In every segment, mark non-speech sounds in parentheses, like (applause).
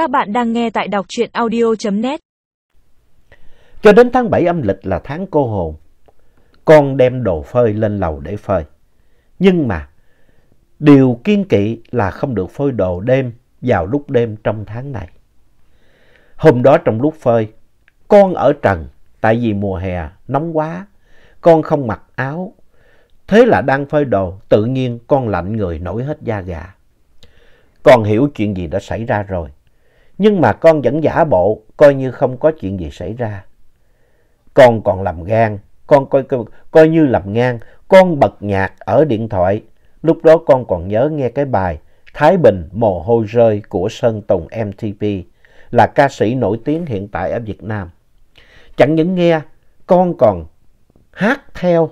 Các bạn đang nghe tại đọc truyện audio.net. Cho đến tháng 7 âm lịch là tháng cô hồn, con đem đồ phơi lên lầu để phơi. Nhưng mà điều kiên kỵ là không được phơi đồ đêm vào lúc đêm trong tháng này. Hôm đó trong lúc phơi, con ở trần tại vì mùa hè nóng quá, con không mặc áo. Thế là đang phơi đồ, tự nhiên con lạnh người nổi hết da gà. Con hiểu chuyện gì đã xảy ra rồi, nhưng mà con vẫn giả bộ coi như không có chuyện gì xảy ra. Con còn làm gan, con coi, coi, coi như làm ngang, con bật nhạc ở điện thoại. Lúc đó con còn nhớ nghe cái bài Thái Bình Mồ Hôi Rơi của Sơn Tùng MTP là ca sĩ nổi tiếng hiện tại ở Việt Nam. Chẳng những nghe, con còn hát theo.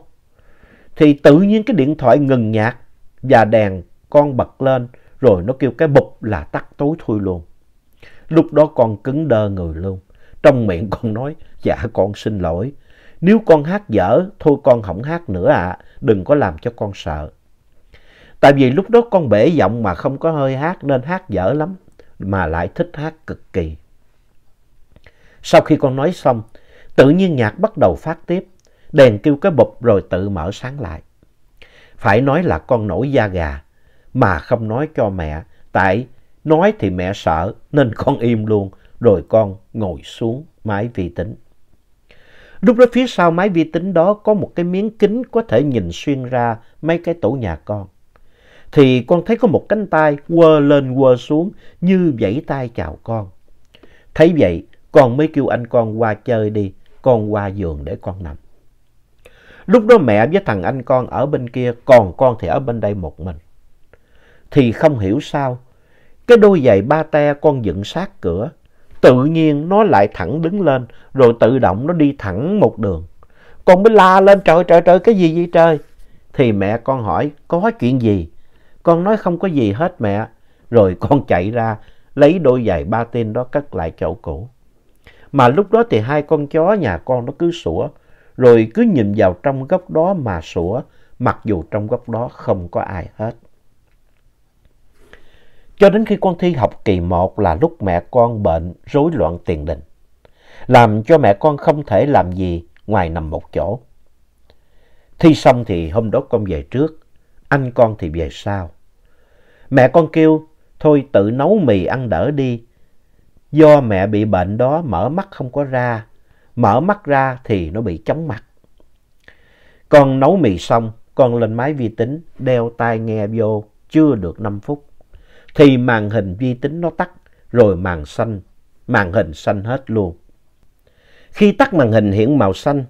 Thì tự nhiên cái điện thoại ngừng nhạc và đèn con bật lên rồi nó kêu cái bụp là tắt tối thui luôn. Lúc đó con cứng đơ người luôn. Trong miệng con nói, dạ con xin lỗi. Nếu con hát dở, thôi con không hát nữa ạ, đừng có làm cho con sợ. Tại vì lúc đó con bể giọng mà không có hơi hát nên hát dở lắm, mà lại thích hát cực kỳ. Sau khi con nói xong, tự nhiên nhạc bắt đầu phát tiếp, đèn kêu cái bụp rồi tự mở sáng lại. Phải nói là con nổi da gà, mà không nói cho mẹ, tại nói thì mẹ sợ nên con im luôn, rồi con ngồi xuống máy vi tính. Lúc đó phía sau máy vi tính đó có một cái miếng kính có thể nhìn xuyên ra mấy cái tổ nhà con. Thì con thấy có một cánh tay quơ lên quơ xuống như vẫy tay chào con. Thấy vậy, con mới kêu anh con qua chơi đi, con qua giường để con nằm. Lúc đó mẹ với thằng anh con ở bên kia, còn con thì ở bên đây một mình. Thì không hiểu sao, cái đôi giày ba te con dựng sát cửa, tự nhiên nó lại thẳng đứng lên, rồi tự động nó đi thẳng một đường. Con mới la lên, trời trời trời, cái gì vậy trời? Thì mẹ con hỏi, có chuyện gì? Con nói không có gì hết mẹ. Rồi (laughs) con chạy ra, lấy đôi giày ba tên đó cất lại chỗ cũ. Mà lúc đó thì hai con chó nhà con nó cứ sủa, rồi cứ nhìn vào trong góc đó mà sủa, mặc dù trong góc đó không có ai hết. Cho đến khi con thi học kỳ 1 là lúc mẹ con bệnh rối loạn tiền đình, làm cho mẹ con không thể làm gì ngoài nằm một chỗ. Thi xong thì hôm đó con về trước, anh con thì về sau. Mẹ con kêu, thôi tự nấu mì ăn đỡ đi. Do mẹ bị bệnh đó mở mắt không có ra, mở mắt ra thì nó bị chóng mặt. Con nấu mì xong, con lên máy vi tính, đeo tai nghe vô, chưa được 5 phút. Thì màn hình vi tính nó tắt, rồi màn xanh, màn hình xanh hết luôn. Khi tắt màn hình hiện màu xanh,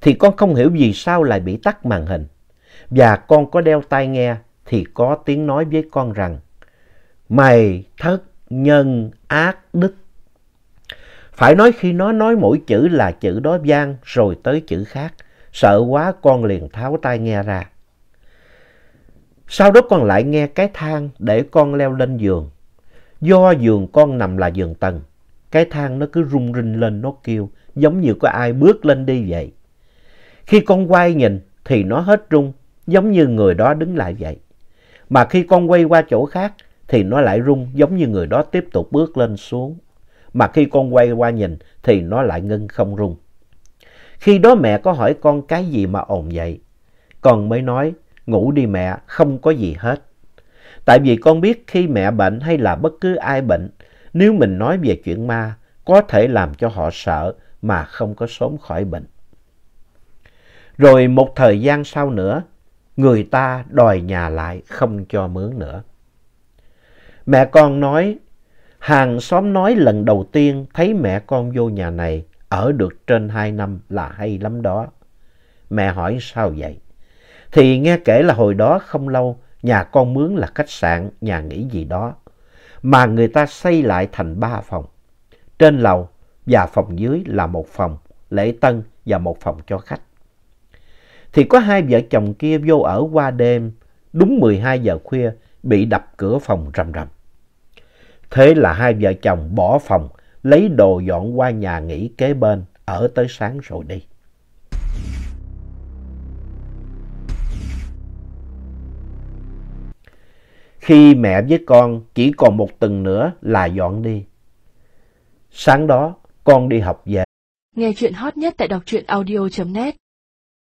thì con không hiểu vì sao lại bị tắt màn hình. Và con có đeo tai nghe thì có tiếng nói với con rằng Mày thất nhân ác đức. Phải nói khi nó nói mỗi chữ là chữ đó vang rồi tới chữ khác. Sợ quá con liền tháo tai nghe ra. Sau đó con lại nghe cái thang để con leo lên giường. Do giường con nằm là giường tầng. Cái thang nó cứ rung rinh lên, nó kêu, giống như có ai bước lên đi vậy. Khi con quay nhìn thì nó hết rung, giống như người đó đứng lại vậy. Mà khi con quay qua chỗ khác thì nó lại rung, giống như người đó tiếp tục bước lên xuống. Mà khi con quay qua nhìn thì nó lại ngưng không rung. Khi đó mẹ có hỏi con cái gì mà ồn vậy? Con mới nói ngủ đi mẹ, không có gì hết. Tại vì con biết khi mẹ bệnh hay là bất cứ ai bệnh, nếu mình nói về chuyện ma, có thể làm cho họ sợ mà không có sớm khỏi bệnh. Rồi một thời gian sau nữa, người ta đòi nhà lại không cho mướn nữa. Mẹ con nói, hàng xóm nói lần đầu tiên thấy mẹ con vô nhà này ở được trên hai năm là hay lắm đó. Mẹ hỏi sao vậy? Thì nghe kể là hồi đó không lâu nhà con mướn là khách sạn, nhà nghỉ gì đó. Mà người ta xây lại thành ba phòng. Trên lầu và phòng dưới là một phòng, lễ tân và một phòng cho khách. Thì có hai vợ chồng kia vô ở qua đêm, đúng 12 giờ khuya, bị đập cửa phòng rầm rầm. Thế là hai vợ chồng bỏ phòng, lấy đồ dọn qua nhà nghỉ kế bên, ở tới sáng rồi đi. khi mẹ với con chỉ còn một tuần nữa là dọn đi. Sáng đó, con đi học về. Nghe chuyện hot nhất tại đọc truyện audio.net